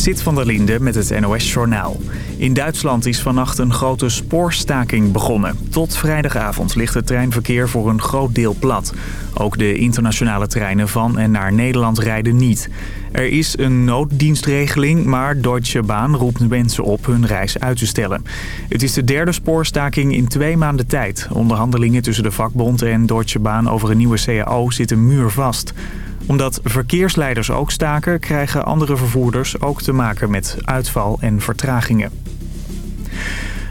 Zit van der Linde met het NOS-journaal. In Duitsland is vannacht een grote spoorstaking begonnen. Tot vrijdagavond ligt het treinverkeer voor een groot deel plat. Ook de internationale treinen van en naar Nederland rijden niet. Er is een nooddienstregeling, maar Deutsche Bahn roept mensen op hun reis uit te stellen. Het is de derde spoorstaking in twee maanden tijd. Onderhandelingen tussen de vakbond en Deutsche Bahn over een nieuwe CAO zitten muurvast omdat verkeersleiders ook staken, krijgen andere vervoerders ook te maken met uitval en vertragingen.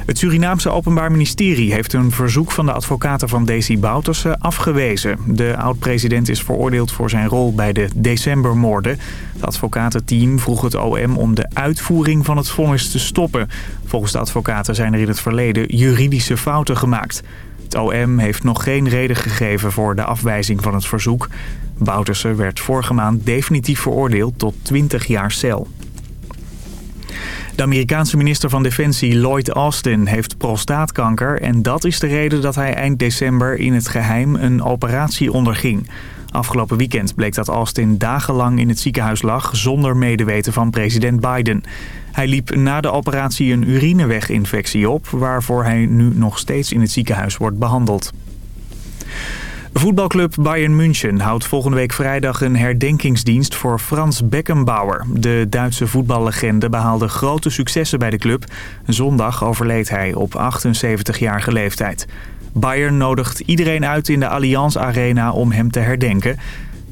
Het Surinaamse Openbaar Ministerie heeft een verzoek van de advocaten van Desi Bouterse afgewezen. De oud-president is veroordeeld voor zijn rol bij de decembermoorden. Het advocatenteam vroeg het OM om de uitvoering van het vonnis te stoppen. Volgens de advocaten zijn er in het verleden juridische fouten gemaakt. Het OM heeft nog geen reden gegeven voor de afwijzing van het verzoek. Bouterse werd vorige maand definitief veroordeeld tot 20 jaar cel. De Amerikaanse minister van Defensie Lloyd Austin heeft prostaatkanker... en dat is de reden dat hij eind december in het geheim een operatie onderging. Afgelopen weekend bleek dat Austin dagenlang in het ziekenhuis lag... zonder medeweten van president Biden. Hij liep na de operatie een urineweginfectie op... waarvoor hij nu nog steeds in het ziekenhuis wordt behandeld. Voetbalclub Bayern München houdt volgende week vrijdag een herdenkingsdienst voor Frans Beckenbauer. De Duitse voetballegende behaalde grote successen bij de club. Zondag overleed hij op 78-jarige leeftijd. Bayern nodigt iedereen uit in de Allianz Arena om hem te herdenken.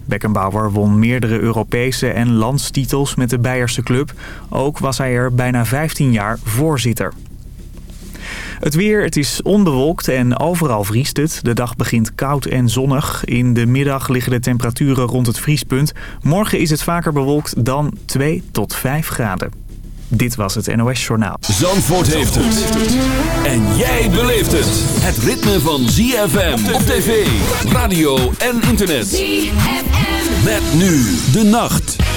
Beckenbauer won meerdere Europese en landstitels met de Beierse club. Ook was hij er bijna 15 jaar voorzitter. Het weer, het is onbewolkt en overal vriest het. De dag begint koud en zonnig. In de middag liggen de temperaturen rond het vriespunt. Morgen is het vaker bewolkt dan 2 tot 5 graden. Dit was het NOS Journaal. Zandvoort heeft het. En jij beleeft het. Het ritme van ZFM op tv, radio en internet. ZFM. Met nu de nacht.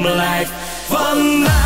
mijn lijf. Vandaag.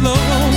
slow.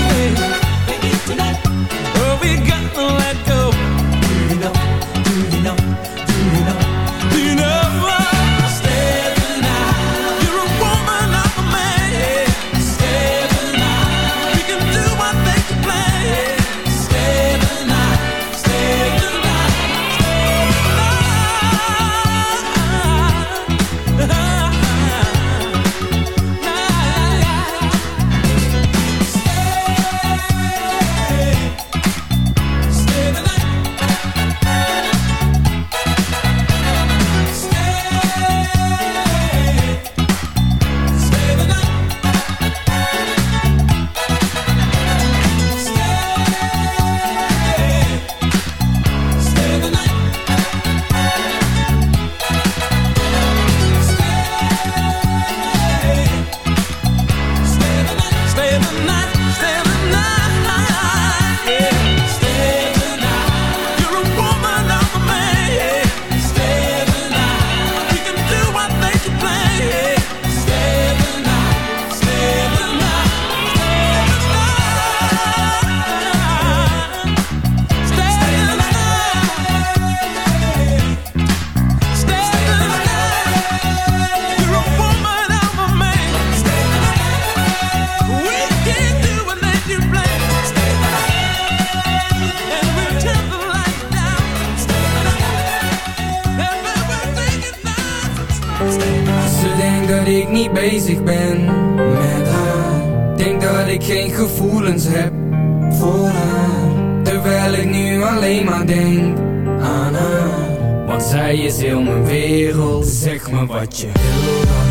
terwijl ik nu alleen maar denk aan haar. Want zij is heel mijn wereld, zeg maar wat je wil dan.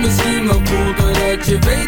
misschien wel cool Doordat je weet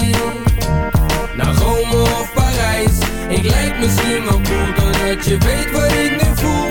ik lijk misschien wel cool doordat je weet wat ik nu voel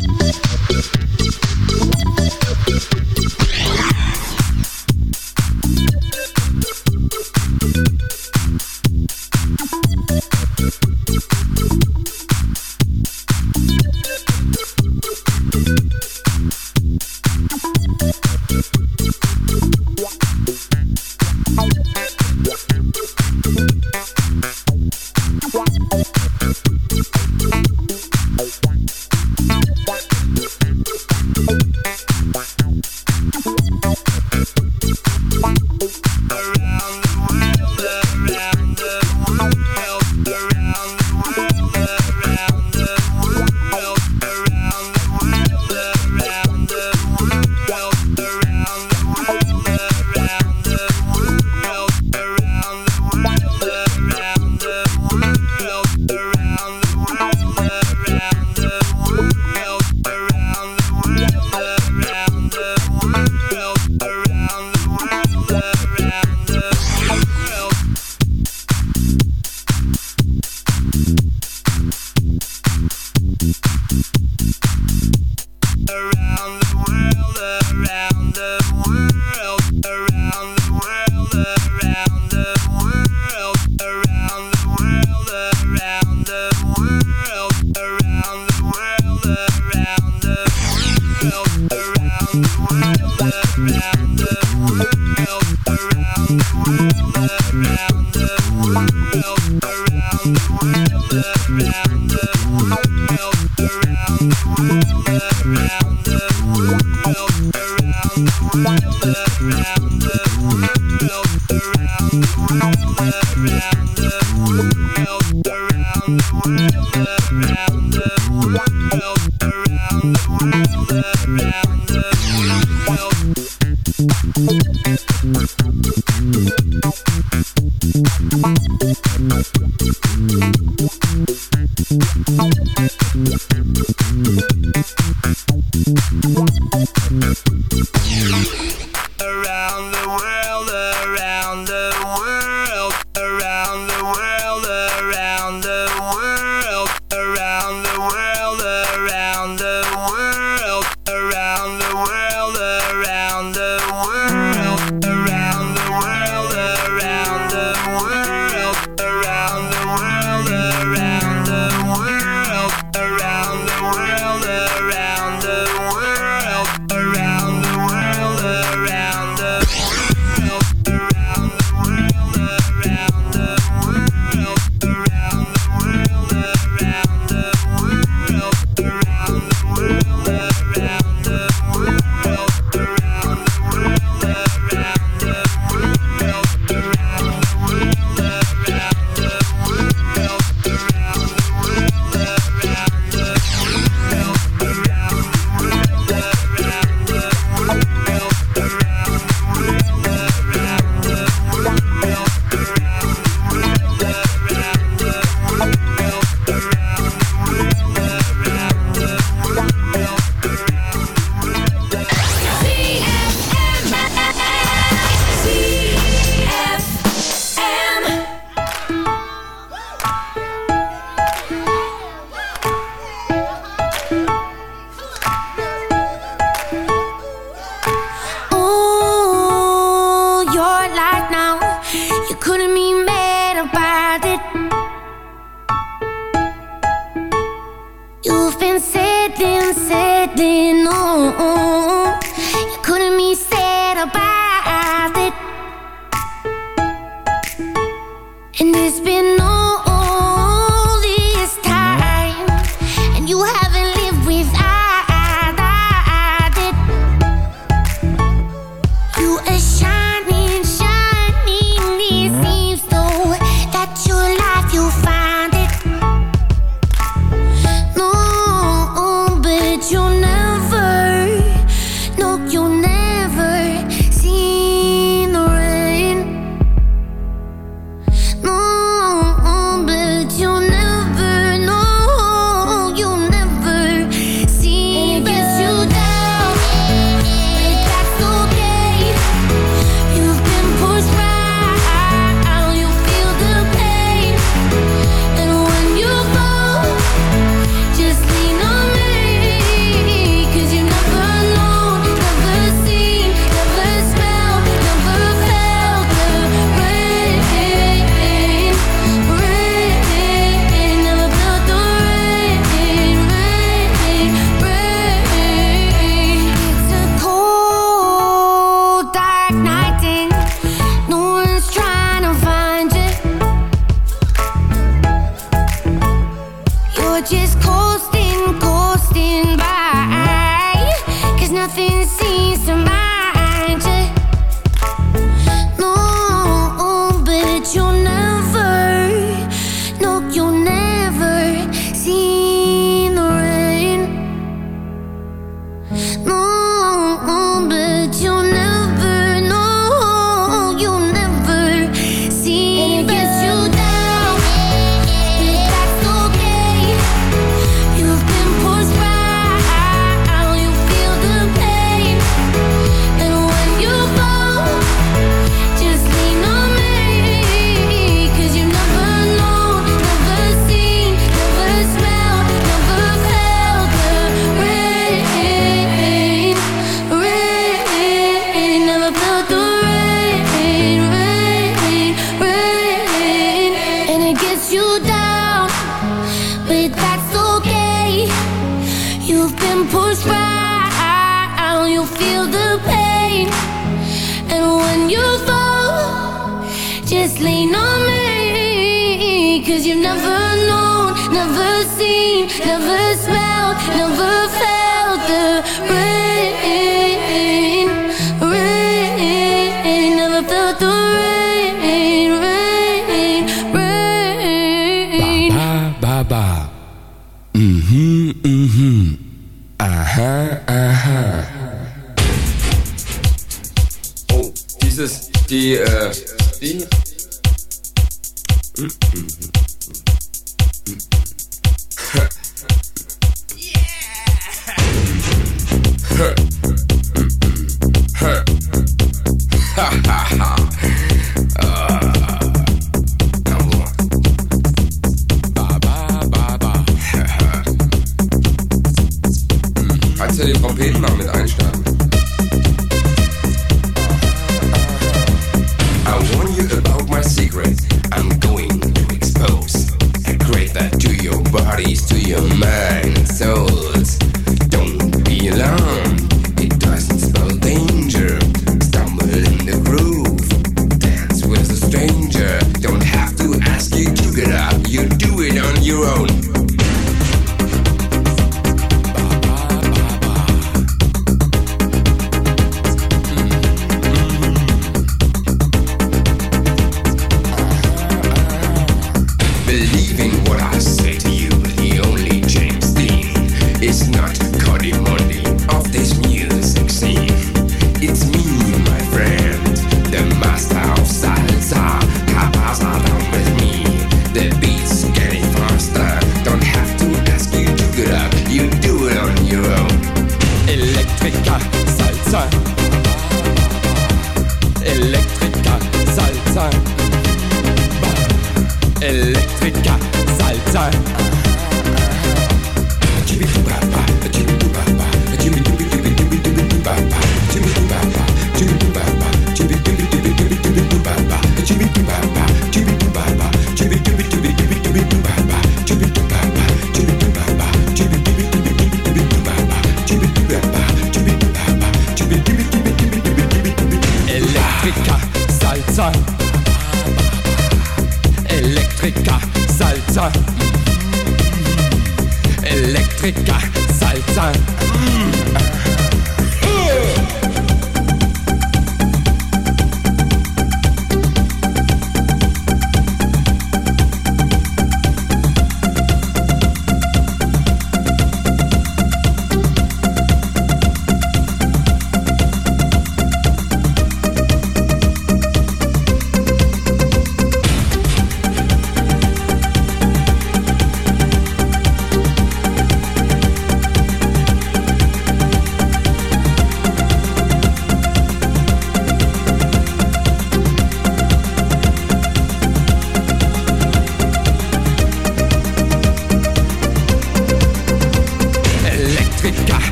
kannst die Trompeten noch mit einstellen.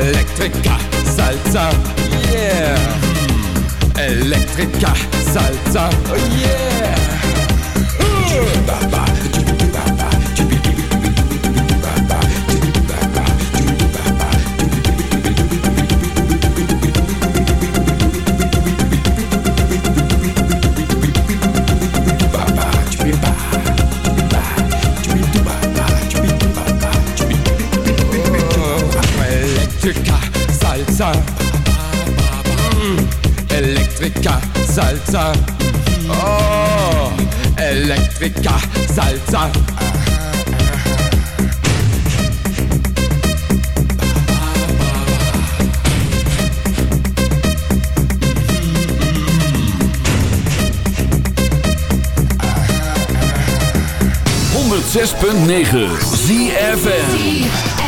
Elektrika, Salsa. Yeah. Elektrika, Salsa. Oh yeah. Elektrika, Salsa. Oh, Elektrika, Salsa. zes punt negen ZFM.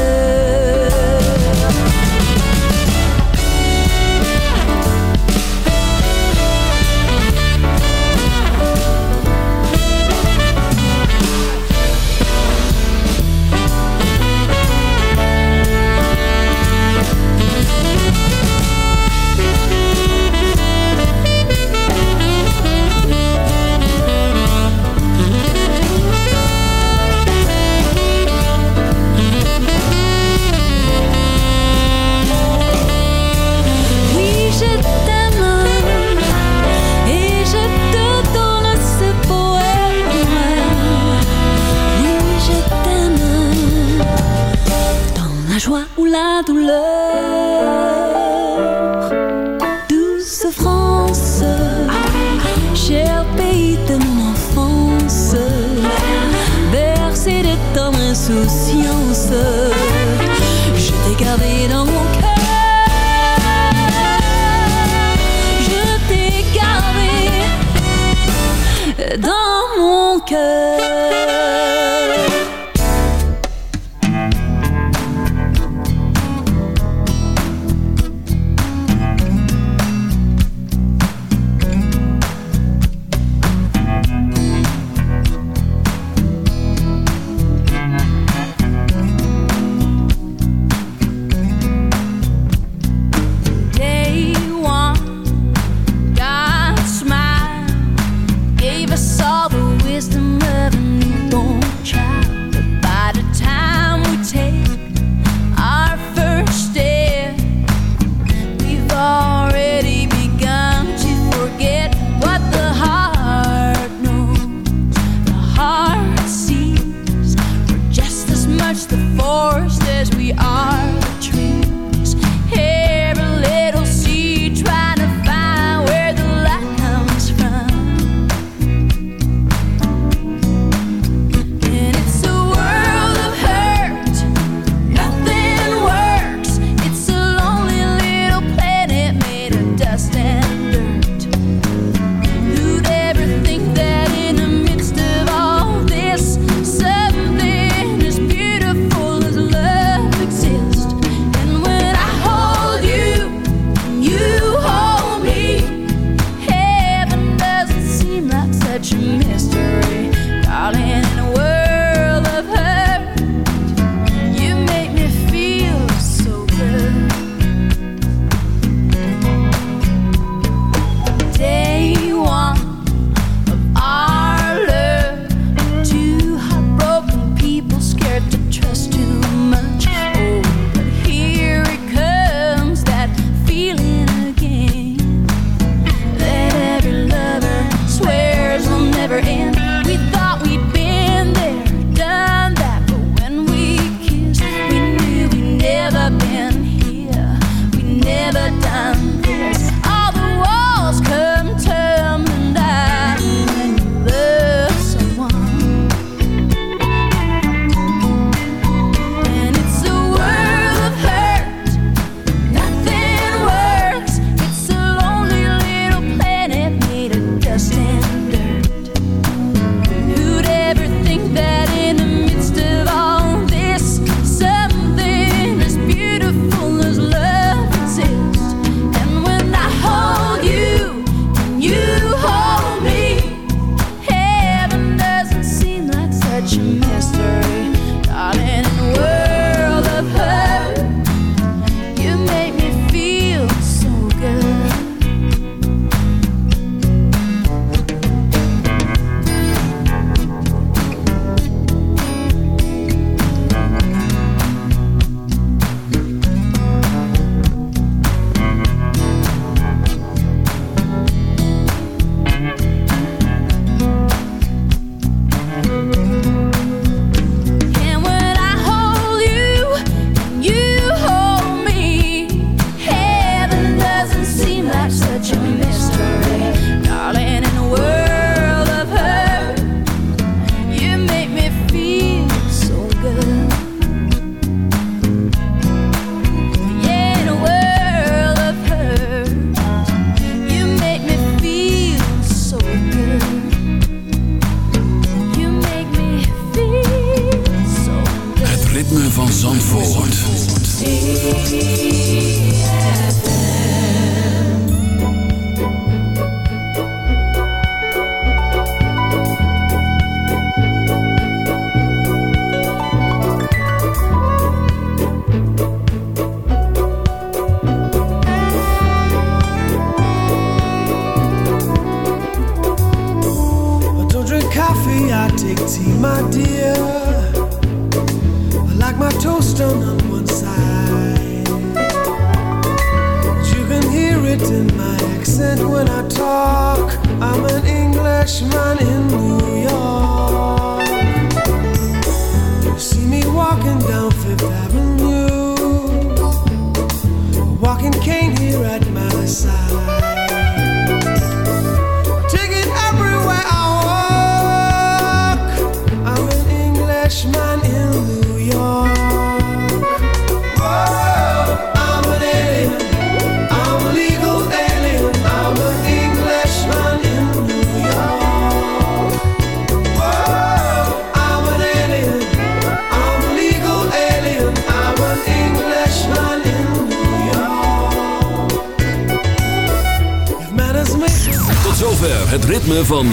La douleur. Douce France, cher pays de mon enfance, bercé de tendre insouciance, je t'ai gardé dans